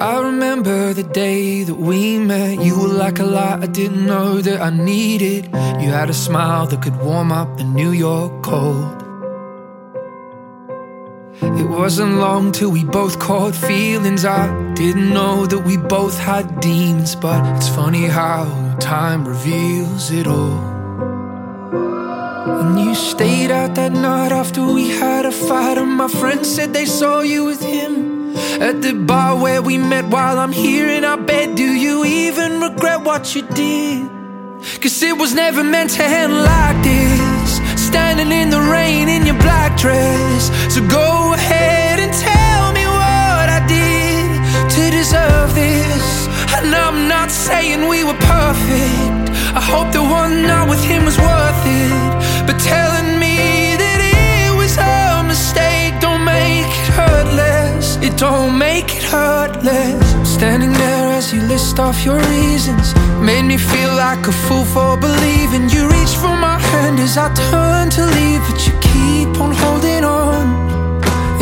I remember the day that we met. You were like a light I didn't know that I needed. You had a smile that could warm up the New York cold. It wasn't long till we both caught feelings. I didn't know that we both had demons, but it's funny how time reveals it all. And you stayed out that night after we had a fight, and my friends said they saw you with him. At the bar where we met while I'm here in our bed Do you even regret what you did? Cause it was never meant to end like this. Standing in the rain in your black dress. So go ahead and tell me what I did To deserve this. And I'm not saying we were perfect. I hope the one night with him was worth it. But telling make it hurt less Standing there as you list off your reasons Made me feel like a fool for believing. You reach for my hand as I turn to leave But you keep on holding on.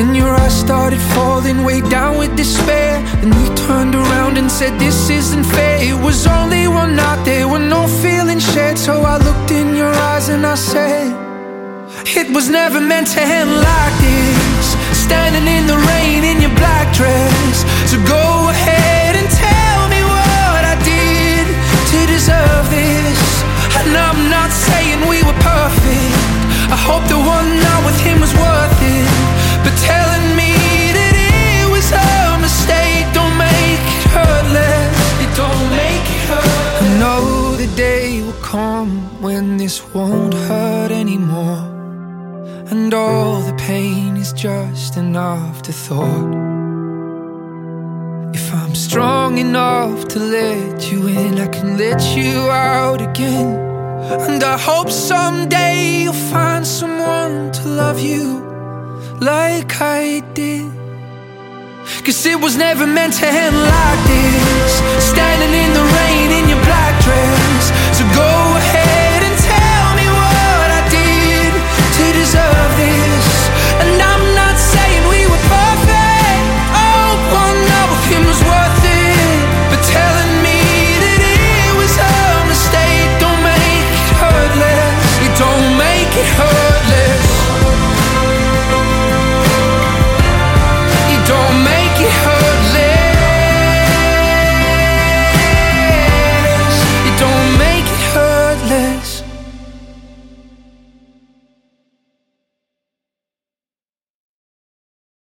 And your eyes started falling way down with despair. And you turned around and said this isn't fair. It was only one night, there were no feelings shared. So I looked in your eyes and I said It was never meant to end like this. Standing in the hope the one night with him was worth it. But telling me that it was a mistake Don't make it hurt less. It don't make it hurt I know the day will come When this won't hurt anymore. And all the pain is just an afterthought. If I'm strong enough to let you in I can let you out again And I hope someday you'll find someone to love you Like I did. Cause it was never meant to end like this. Standing in the